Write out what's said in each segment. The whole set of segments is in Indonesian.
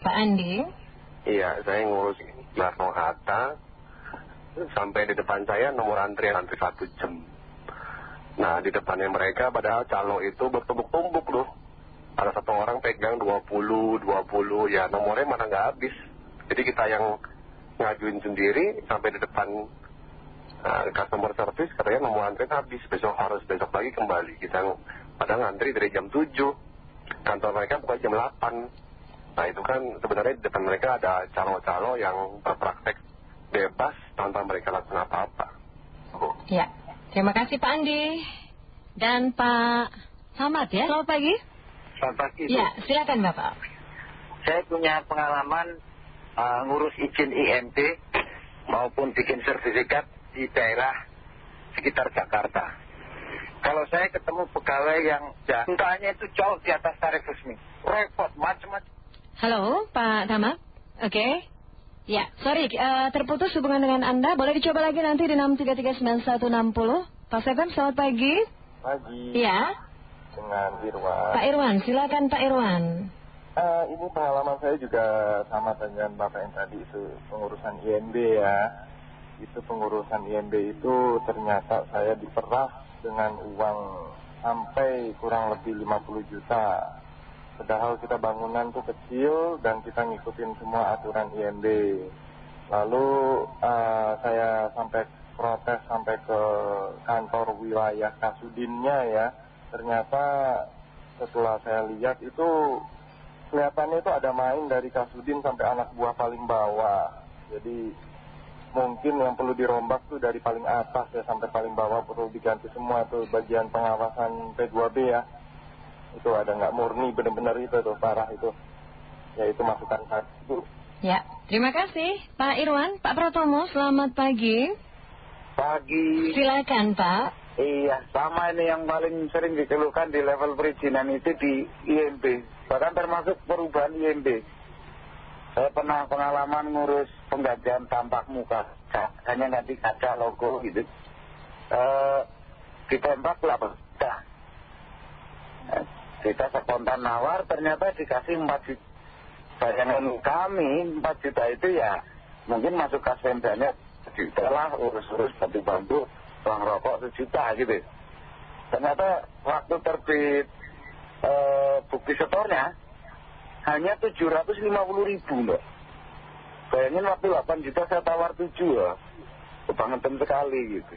Pak Andi? Iya, saya ngurus Soekarno Hatta. Sampai di depan saya nomor antrian antri satu jam. Nah, di depannya mereka padahal calo itu bertumbuk-tumbuk loh. Ada satu orang pegang 20, 20, ya nomornya mana nggak habis. Jadi kita yang ngajuin sendiri sampai di depan customer service katanya nomor antrian habis. Besok harus besok lagi kembali. Kita padahal ngantri dari jam 7. Kantor mereka bukan jam 8. Nah itu kan sebenarnya di depan mereka ada calo-calo yang berpraktek bebas tanpa mereka lakukan apa-apa. Ya, terima kasih Pak Andi. Dan Pak Samad ya, selamat pagi. Selamat pagi. Ya, silakan Bapak. Saya punya pengalaman uh, ngurus izin IMT maupun bikin sertifikat di daerah sekitar Jakarta. Kalau saya ketemu pegawai yang jantanya itu jauh di atas tarif resmi, repot macam-macam. Halo Pak Samad, oke. Ya, sorry, eh, terputus hubungan dengan Anda. Boleh dicoba lagi nanti di 6339160. Pak Seven, selamat pagi. Pagi Ya, dengan Irwan. Pak Irwan, silakan Pak Irwan. Eh, ini pengalaman saya juga sama dengan Bapak yang tadi itu pengurusan IMB ya. Itu pengurusan IMB itu ternyata saya diperah dengan uang sampai kurang lebih 50 juta. Padahal kita bangunan tuh kecil dan kita ngikutin semua aturan IMB. Lalu eh, saya sampai protes sampai ke kantor wilayah Kasudinnya ya. Ternyata setelah saya lihat itu kelihatannya itu ada main dari Kasudin sampai anak buah paling bawah. Jadi mungkin yang perlu dirombak tuh dari paling atas ya sampai paling bawah perlu diganti semua tuh bagian pengawasan P2B ya. Itu ada nggak murni benar-benar itu tuh parah itu. Ya itu masukan saya itu. Ya, terima kasih Pak Irwan. Pak Pratomo, selamat pagi. Pagi. Silakan Pak. Iya, sama ini yang paling sering dikeluhkan di level perizinan itu di IMB. Bahkan termasuk perubahan IMB. Saya pernah pengalaman ngurus penggantian tampak muka. Hanya ganti kaca logo gitu. Eh, ditembak lah, kita spontan nawar ternyata dikasih 4 juta. Bayangan kami 4 juta itu ya mungkin masuk kas pendanya juta lah urus-urus batu-bambu uang rokok sejuta gitu. Ternyata waktu terbit eh, bukti setornya hanya 750 ribu mbak. Bayangin waktu 8 juta saya tawar 7 ya. Kebangetan sekali gitu.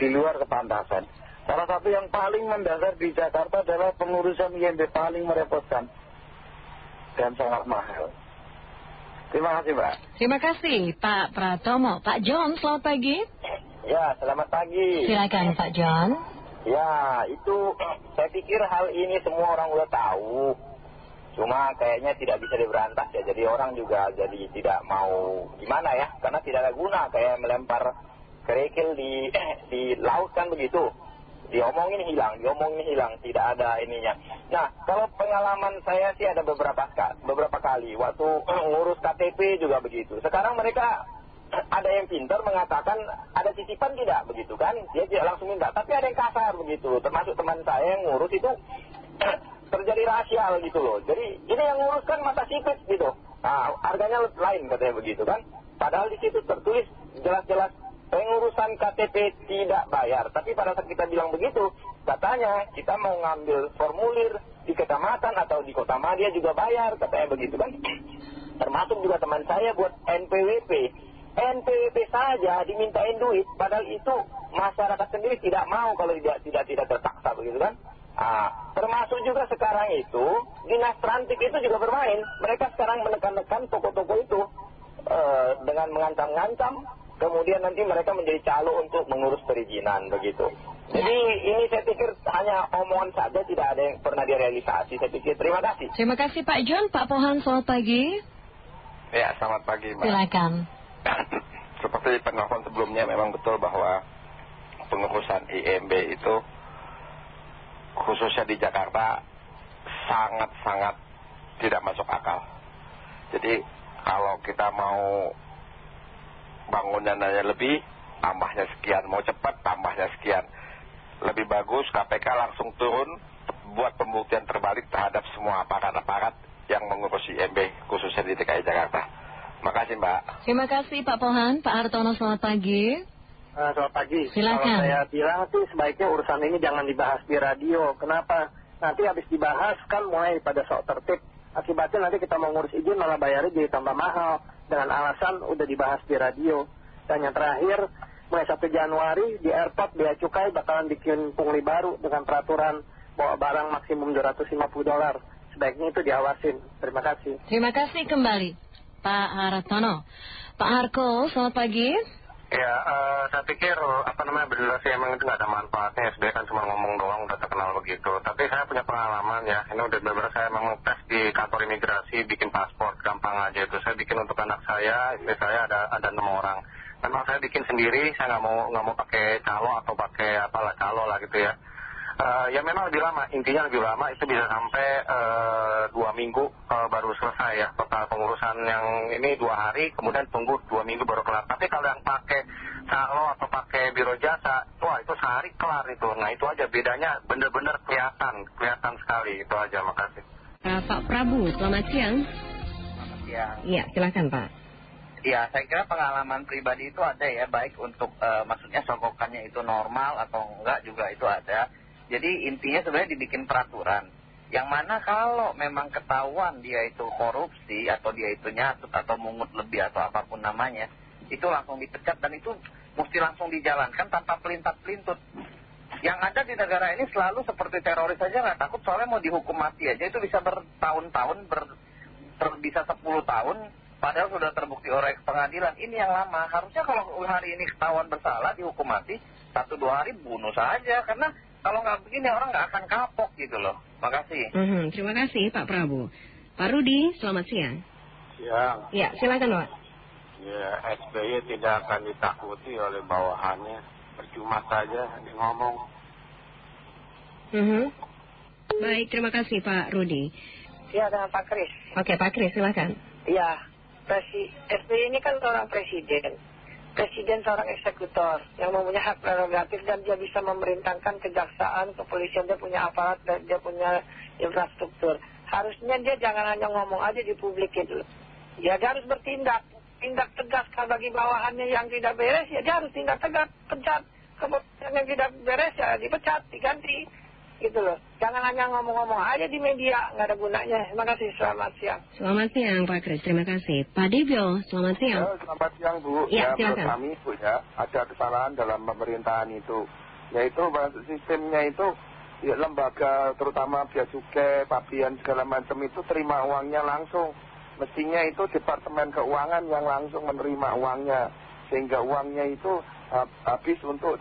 Di luar kepantasan. Salah satu yang paling mendasar di Jakarta adalah pengurusan IMB paling merepotkan. Dan sangat mahal. Terima kasih mbak. Terima kasih Pak Pratomo. Pak John, selamat pagi. Ya, selamat pagi. Silakan Pak John. Ya, itu saya pikir hal ini semua orang udah tahu. Cuma kayaknya tidak bisa diberantas ya. Jadi orang juga jadi tidak mau gimana ya. Karena tidak ada guna kayak melempar kerikil di, di laut kan begitu. Diomongin hilang, diomongin hilang. Tidak ada ininya. Nah, kalau pengalaman saya sih ada beberapa, beberapa kali. Waktu ngurus KTP juga begitu. Sekarang mereka ada yang pintar mengatakan ada titipan tidak begitu kan dia tidak langsung minta tapi ada yang kasar begitu termasuk teman saya yang ngurus itu terjadi rasial gitu loh jadi ini yang ngurus kan mata sipit gitu nah harganya lain katanya begitu kan padahal di situ tertulis jelas-jelas pengurusan KTP tidak bayar tapi pada saat kita bilang begitu katanya kita mau ngambil formulir di kecamatan atau di kota Madia juga bayar katanya begitu kan termasuk juga teman saya buat NPWP NPWP saja dimintain duit, padahal itu masyarakat sendiri tidak mau kalau tidak tidak tidak terpaksa begitu kan. Ah, termasuk juga sekarang itu dinas transit itu juga bermain. Mereka sekarang menekan-nekan toko-toko itu eh, dengan mengancam-ngancam. Kemudian nanti mereka menjadi calo untuk mengurus perizinan begitu. Jadi ini saya pikir hanya omongan saja tidak ada yang pernah direalisasi. Saya pikir terima kasih. Terima kasih Pak John. Pak Pohan, selamat pagi. Ya, selamat pagi Mbak. Silakan. Seperti penelpon sebelumnya memang betul bahwa pengurusan IMB itu khususnya di Jakarta sangat-sangat tidak masuk akal. Jadi kalau kita mau bangunannya lebih, tambahnya sekian. Mau cepat, tambahnya sekian. Lebih bagus KPK langsung turun buat pembuktian terbalik terhadap semua aparat-aparat yang mengurus IMB khususnya di DKI Jakarta. Makasih Mbak. Terima kasih Pak Pohan. Pak Hartono selamat pagi. Uh, selamat pagi. Silakan. Kalau saya bilang sih sebaiknya urusan ini jangan dibahas di radio. Kenapa? Nanti habis dibahas kan mulai pada sok tertib. Akibatnya nanti kita mau ngurus izin malah bayarnya jadi tambah mahal. Dengan alasan udah dibahas di radio. Dan yang terakhir, mulai 1 Januari di airport Bea Cukai bakalan bikin pungli baru dengan peraturan bawa barang maksimum 250 dolar. Sebaiknya itu diawasin. Terima kasih. Terima kasih kembali Pak Hartono. Pak Harko, selamat pagi. Ya, eh, saya pikir apa namanya benar sih emang itu nggak ada manfaatnya SBY kan cuma ngomong doang udah terkenal begitu. Tapi saya punya pengalaman ya, ini udah benar saya emang tes di kantor imigrasi bikin paspor gampang aja itu. Saya bikin untuk anak saya, saya ada ada enam orang. Memang saya bikin sendiri, saya nggak mau nggak mau pakai calo atau pakai apalah calo lah gitu ya. Eh, ya memang lebih lama, intinya lebih lama itu bisa sampai eh, dua minggu baru selesai ya pengurusan yang ini dua hari kemudian tunggu dua minggu baru kelar. Tapi kalau yang pakai calo atau pakai biro jasa, wah itu sehari kelar itu. Nah itu aja bedanya bener-bener kelihatan, kelihatan sekali itu aja. Makasih. Uh, Pak Prabu, selamat siang. Ya. Iya, silakan Pak. Ya, saya kira pengalaman pribadi itu ada ya, baik untuk eh, maksudnya sogokannya itu normal atau enggak juga itu ada. Jadi intinya sebenarnya dibikin peraturan. Yang mana kalau memang ketahuan dia itu korupsi atau dia itu nyatut atau mungut lebih atau apa pun namanya, itu langsung dipecat dan itu mesti langsung dijalankan tanpa pelintat-pelintut. Yang ada di negara ini selalu seperti teroris saja nggak takut soalnya mau dihukum mati aja itu bisa bertahun-tahun, ber, ter- bisa 10 tahun, padahal sudah terbukti oleh pengadilan. Ini yang lama. Harusnya kalau hari ini ketahuan bersalah dihukum mati, satu dua hari bunuh saja karena kalau nggak begini orang nggak akan kapok gitu loh. Makasih. Mhm, Terima kasih Pak Prabu. Pak Rudi, selamat siang. Ya, Ya, silakan Pak. ya SBY tidak akan ditakuti oleh bawahannya. Percuma saja dia ngomong. Mhm. Baik, terima kasih Pak Rudi. Ya dengan Pak Kris. Oke Pak Kris, silakan. Ya, presi, SBY ini kan seorang presiden. Presiden seorang eksekutor yang mempunyai hak prerogatif dan dia bisa memerintahkan kejaksaan, kepolisian, dia punya aparat, dia punya infrastruktur. Harusnya dia jangan hanya ngomong aja di publik gitu. Ya dia harus bertindak. Tindak tegas kalau bagi bawahannya yang tidak beres, ya dia harus tindak tegas, pecat. Kemudian yang tidak beres ya dipecat, diganti. Gitu loh. Jangan hanya ngomong-ngomong aja di media, nggak ada gunanya. Terima kasih, selamat siang. Selamat siang Pak Kris, terima kasih. Pak Dibyo, selamat siang. Ya, selamat siang Bu. Ya, menurut silakan. kami Bu ya, ada kesalahan dalam pemerintahan itu. Yaitu sistemnya itu ya, lembaga terutama Bea Cukai, segala macam itu terima uangnya langsung. Mestinya itu Departemen Keuangan yang langsung menerima uangnya. Sehingga uangnya itu ha- habis untuk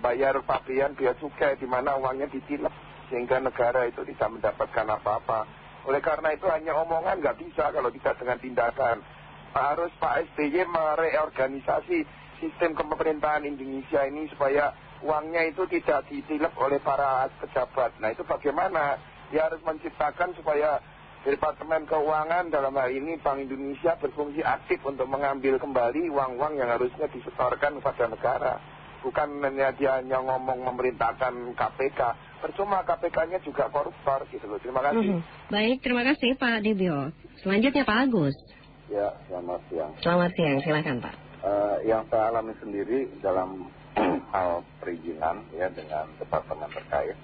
bayar pabean Bea Cukai di mana uangnya ditilep. Sehingga negara itu tidak mendapatkan apa-apa. Oleh karena itu hanya omongan nggak bisa kalau tidak dengan tindakan harus Pak SBY mereorganisasi sistem kepemerintahan Indonesia ini supaya uangnya itu tidak ditilep oleh para pejabat. Nah itu bagaimana? Dia harus menciptakan supaya Departemen Keuangan dalam hal ini Bank Indonesia berfungsi aktif untuk mengambil kembali uang-uang yang harusnya disetorkan kepada negara. Bukan hanya dia hanya ngomong memerintahkan KPK. Percuma KPK-nya juga koruptor gitu loh. Terima kasih. Mhm. Baik, terima kasih Pak Dibyo. Selanjutnya Pak Agus. Ya, selamat siang. Selamat siang, silakan Pak. Eh, yang saya alami sendiri dalam hal perizinan ya dengan departemen terkait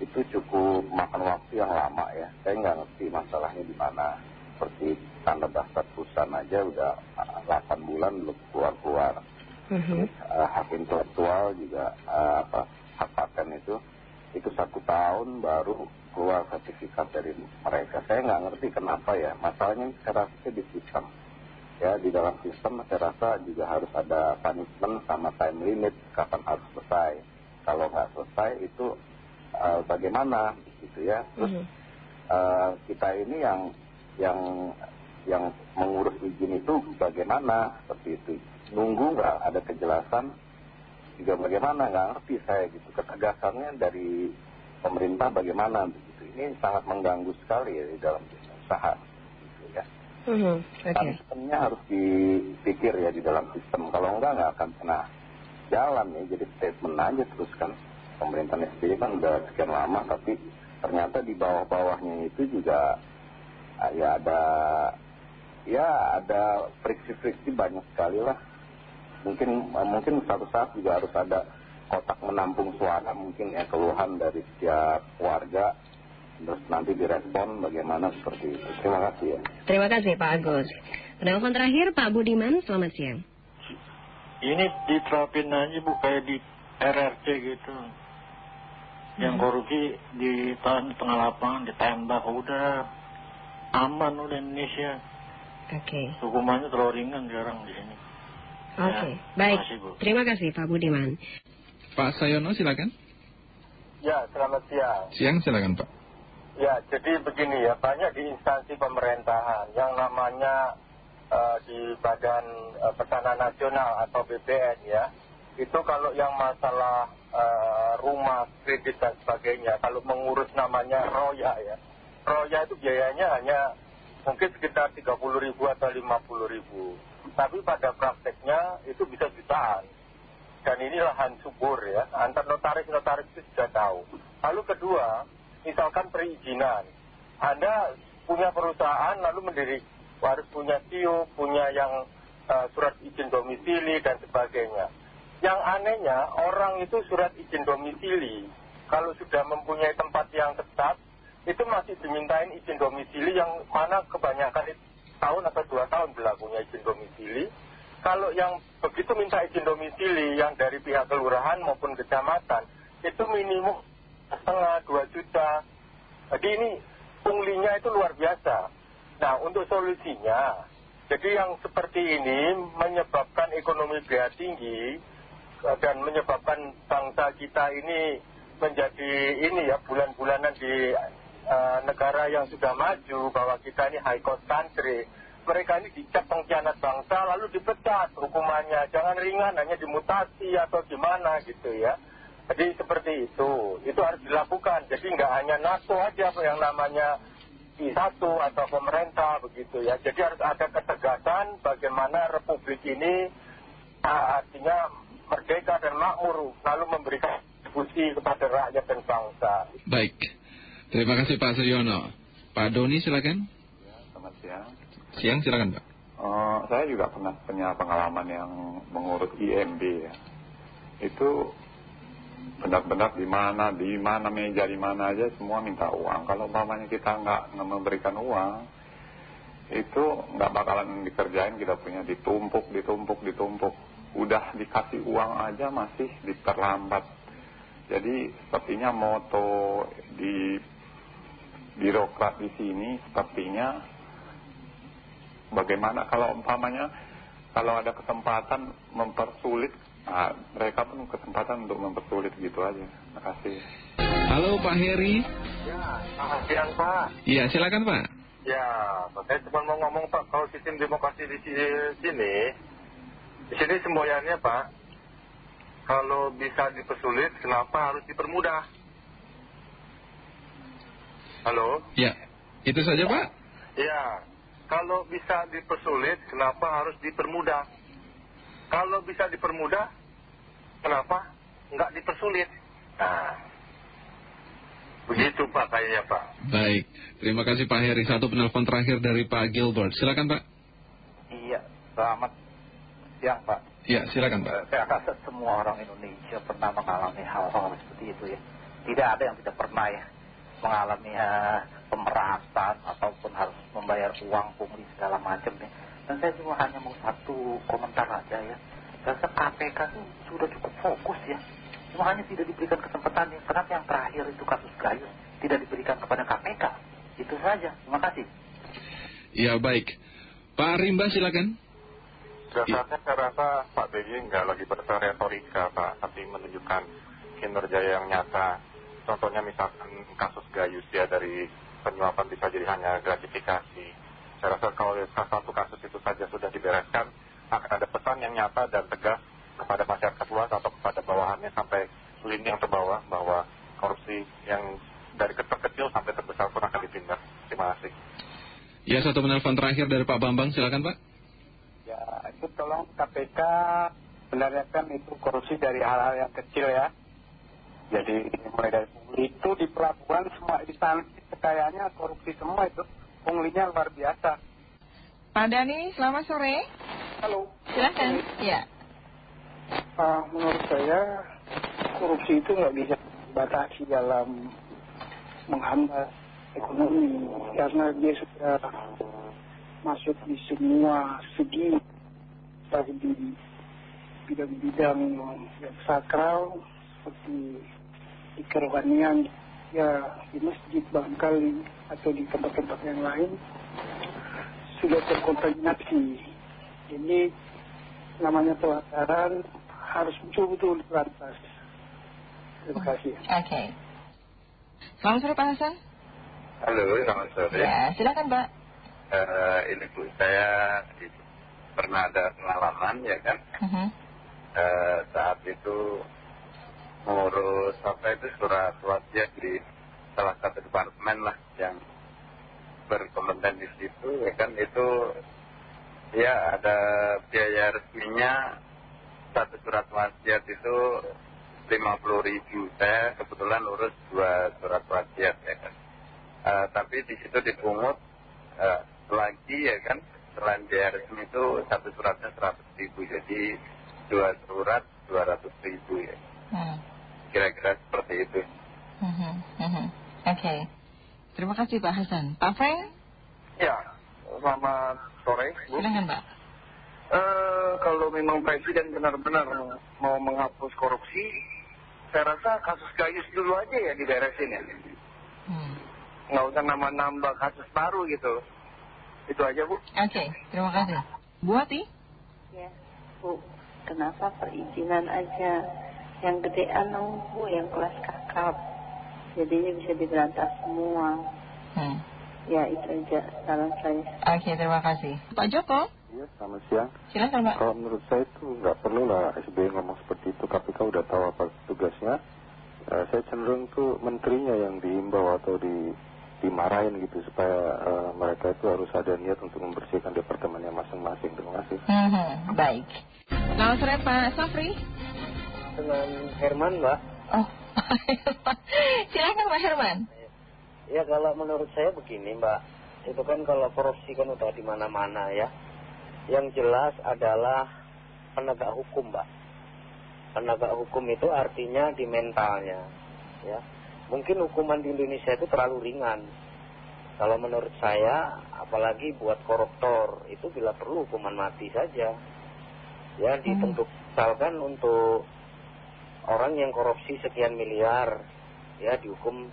itu cukup makan waktu yang lama ya. Saya nggak ngerti masalahnya di mana. Seperti tanda daftar perusahaan aja udah ah, 8 bulan belum keluar-keluar. Mhm. Terus eh, hak intelektual juga eh, apa hak paten itu itu satu tahun baru keluar sertifikat dari mereka. Saya nggak ngerti kenapa ya. Masalahnya saya rasa di sistem. Ya di dalam sistem saya rasa juga harus ada punishment sama time limit kapan harus selesai. Kalau nggak selesai itu eh, bagaimana gitu ya. Terus Mhm. eh, kita ini yang yang yang mengurus izin itu bagaimana seperti itu nunggu nggak ada kejelasan. Juga bagaimana nggak ngerti saya gitu. Ketegasannya dari pemerintah bagaimana begitu. Ini sangat mengganggu sekali ya di dalam usaha gitu ya. Mhm. Oke. Punishmentnya harus dipikir ya di dalam sistem. Kalau enggak nggak akan pernah jalan ya. Jadi statement aja terus kan. Pemerintahan SBY kan udah sekian lama tapi ternyata di bawah-bawahnya itu juga ah, ya ada ya ada friksi-friksi banyak sekali lah. Mungkin, mungkin suatu saat juga harus ada kotak menampung suara mungkin ya keluhan dari setiap warga terus nanti direspon bagaimana seperti itu. Terima kasih ya. Terima kasih Pak Agus. Penelpon terakhir Pak Budiman, selamat siang. Ini diterapin aja bu kayak di RRC gitu. Yang Hmm. korupsi di tengah lapangan, ditembak, udah aman udah Indonesia. Oke, Hukumannya terlalu ringan sekarang di sini. Oke. Ya, Baik, terima kasih, Bu. terima kasih Pak Budiman. Pak Sayono silakan. Ya, selamat siang. Siang silakan Pak. Ya, jadi begini ya, banyak di instansi pemerintahan yang namanya eh, di Badan Pertahanan Nasional atau BPN ya, itu kalau yang masalah eh, rumah, kredit dan sebagainya, kalau mengurus namanya roya ya, roya itu biayanya hanya mungkin sekitar 30 ribu atau 50 ribu. Tapi pada prakteknya itu bisa jutaan. Dan ini lahan subur ya, antar notaris-notaris itu sudah tahu. Lalu kedua, misalkan perizinan. Anda punya perusahaan lalu mendiri, harus punya SIO, punya yang eh, surat izin domisili dan sebagainya. Yang anehnya orang itu surat izin domisili, kalau sudah mempunyai tempat yang tetap, itu masih dimintain izin domisili yang mana kebanyakan itu tahun atau dua tahun berlakunya izin domisili. Kalau yang begitu minta izin domisili yang dari pihak kelurahan maupun kecamatan, itu minimum setengah, dua juta. Jadi ini punglinya itu luar biasa. Nah untuk solusinya, jadi yang seperti ini menyebabkan ekonomi biaya tinggi dan menyebabkan bangsa kita ini menjadi ini ya eh, negara yang sudah maju bahwa kita ini high cost country. Mereka ini dicap pengkhianat bangsa lalu dipecat hukumannya. Jangan ringan hanya dimutasi atau gimana gitu ya. Jadi seperti itu. Itu harus dilakukan. Jadi nggak hanya NATO aja yang namanya I1 atau pemerintah begitu ya. Jadi harus ada ketegasan bagaimana republik ini ah, artinya merdeka dan makmur lalu memberikan kontribusi kepada rakyat dan bangsa. Baik. Terima kasih Pak Suryono. Pak Doni silakan. Selamat siang. Siang silakan Pak. Eh, saya juga pernah punya pengalaman yang mengurus IMB ya. Itu benar-benar di mana, di mana meja, di mana aja semua minta uang. Kalau umpamanya kita nggak memberikan uang, itu nggak bakalan dikerjain. Kita punya ditumpuk, ditumpuk, ditumpuk. Udah dikasih uang aja masih diperlambat. Jadi sepertinya moto di birokrat di sini sepertinya bagaimana kalau umpamanya kalau ada kesempatan mempersulit nah, mereka pun kesempatan untuk mempersulit gitu aja terima kasih Halo Pak Heri. Ya, selamat siang Pak. Iya silakan Pak. Ya, saya cuma mau ngomong Pak, kalau sistem demokrasi di si- sini, di sini semboyannya Pak, kalau bisa dipersulit, kenapa harus dipermudah? Halo? Ya. Itu saja Pak. Ya, kalau bisa dipersulit, kenapa harus dipermudah? Kalau bisa dipermudah, kenapa nggak dipersulit? Nah, begitu Pak kayaknya Pak. Baik. Terima kasih Pak Heri. Satu penelpon terakhir dari Pak Gilbert. Silakan Pak. Iya, selamat siang Pak. Ya silakan Pak. Eh, Saya rasa semua orang Indonesia pernah mengalami hal-hal seperti itu ya. Tidak ada yang tidak pernah ya mengalami eh, pemerasan ataupun harus membayar uang pungli segala macam ya. Dan saya cuma hanya mau satu komentar aja ya. Saya rasa KPK itu sudah cukup fokus ya. Cuma hanya tidak diberikan kesempatan ya. Kenapa yang terakhir itu kasus Gayus tidak diberikan kepada KPK? Itu saja. Terima kasih. Ya baik. Pak Rimba silakan. Dasarnya saya rasa Pak BY nggak lagi berasa retorika Pak tapi menunjukkan kinerja yang nyata contohnya misalkan kasus Gayus ya dari penyuapan bisa jadi hanya gratifikasi saya rasa kalau salah satu kasus itu saja sudah dibereskan akan ada pesan yang nyata dan tegas kepada masyarakat luas atau kepada bawahannya sampai lini yang terbawah bahwa korupsi yang dari terkecil sampai terbesar pun akan ditindak terima kasih Ya satu penelpon terakhir dari Pak Bambang. Silakan Pak. Ya, itu tolong KPK kan itu korupsi dari hal-hal yang kecil ya. Jadi mulai dari itu di pelabuhan semua instansi kayaknya korupsi semua itu punglinya luar biasa. Pak Dani, selamat sore. Halo. Silakan. Ya. Uh, menurut saya korupsi itu nggak bisa dibatasi dalam menghambat ekonomi karena dia sudah masuk di semua segi baik di bidang-bidang yang sakral seperti di kerohanian ya di masjid barangkali atau di tempat-tempat yang lain sudah terkontaminasi ini namanya pelanggaran harus betul-betul diberantas terima kasih Oke. Selamat sore Pak Hasan. Halo, selamat sore. Ya, silakan Pak. Eh, ini Bu, saya pernah ada pengalaman ya kan. Mhm. Eh, saat itu mengurus apa itu surat wasiat di salah satu departemen lah yang berkompeten di situ ya kan? Itu ya ada biaya resminya. Satu surat wasiat itu 50 ribu. Saya kebetulan urus dua surat wasiat ya kan? Eh, tapi di situ dipungut eh, lagi ya kan? Selain biaya resmi itu satu suratnya 100 ribu. Jadi dua surat 200 ribu ya. Hmm. Kira-kira seperti itu Mhm, mhm. Oke. Terima kasih Pak Hasan. Pak Frank, Ya, selamat sore. Bu. silakan Pak. Eh, kalau memang presiden benar-benar mau menghapus korupsi, saya rasa kasus gayus dulu aja ya diberesin ya. Hmm. Nggak usah nambah-nambah kasus baru gitu. Itu aja Bu. Oke, terima kasih. Bu Ati? Ya, Bu, kenapa perizinan aja yang gedean dong Bu, yang kelas kakap. Jadinya bisa diberantas semua. Hmm. Ya, itu aja saran saya. Oke, terima kasih. Pak Joko, Iya, selamat siang. silakan Pak. Kalau menurut saya itu nggak perlu lah SBY ngomong seperti itu. KPK udah tahu apa tugasnya. Eh, saya cenderung tuh menterinya yang diimbau atau di, dimarahin gitu supaya eh, mereka itu harus ada niat untuk membersihkan departemennya masing-masing. Terima kasih. Mhm, Baik. Selamat sore Pak Safri. Dengan Herman, Mbak. Oh, silakan Pak Herman. Ya kalau menurut saya begini Mbak, itu kan kalau korupsi kan udah di mana-mana ya. Yang jelas adalah penegak hukum Mbak. Penegak hukum itu artinya di mentalnya, ya. Mungkin hukuman di Indonesia itu terlalu ringan. Kalau menurut saya, apalagi buat koruptor itu bila perlu hukuman mati saja. Ya ditentukan misalkan untuk orang yang korupsi sekian miliar, ya dihukum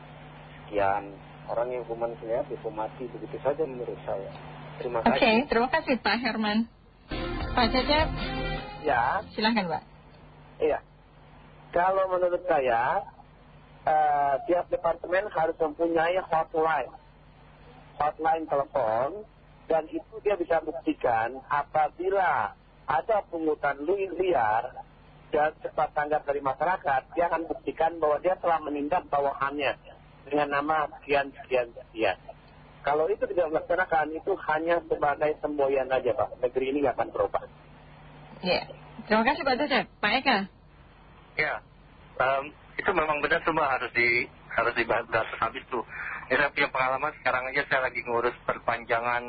sekian. Orang yang hukuman sekian dihukum mati begitu saja menurut saya. Terima Oke, kasih. terima kasih Pak Herman. Pak Cecep, Ya, silakan Pak. iya. Kalau menurut saya, eh, tiap departemen harus mempunyai hotline. Hotline telepon, dan itu dia bisa buktikan apabila ada pungutan li- liar dan cepat tanggap dari masyarakat, dia akan buktikan bahwa dia telah menindak bawahannya dengan nama sekian, sekian, sekian. Kalau itu tidak dilaksanakan, itu hanya sebagai semboyan aja Pak. Negeri ini nggak akan berubah. Ya, terima kasih Pak Cecep. Pak Eka. Ya, itu memang benar semua harus di harus dibahas habis tuh. Ini saya punya pengalaman sekarang aja saya lagi ngurus perpanjangan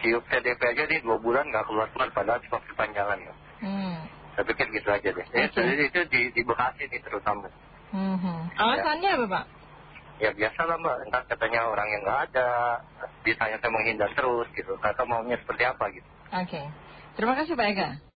siup CDP aja nih dua bulan nggak keluar keluar padahal cuma perpanjangan ya. Hmm. Saya pikir gitu aja deh. Ya, Oke. jadi itu di, di Bekasi nih terutama. Mhm. Alasannya apa Pak? Ya biasa lah mbak, entah katanya orang yang nggak ada, ditanya saya menghindar terus gitu, tahu maunya seperti apa gitu. Oke, terima kasih Pak Eka.